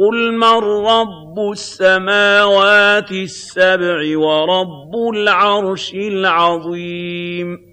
قُلْ مَن رَّبُّ السَّمَاوَاتِ السَّبْعِ وَرَبُّ الْعَرْشِ الْعَظِيمِ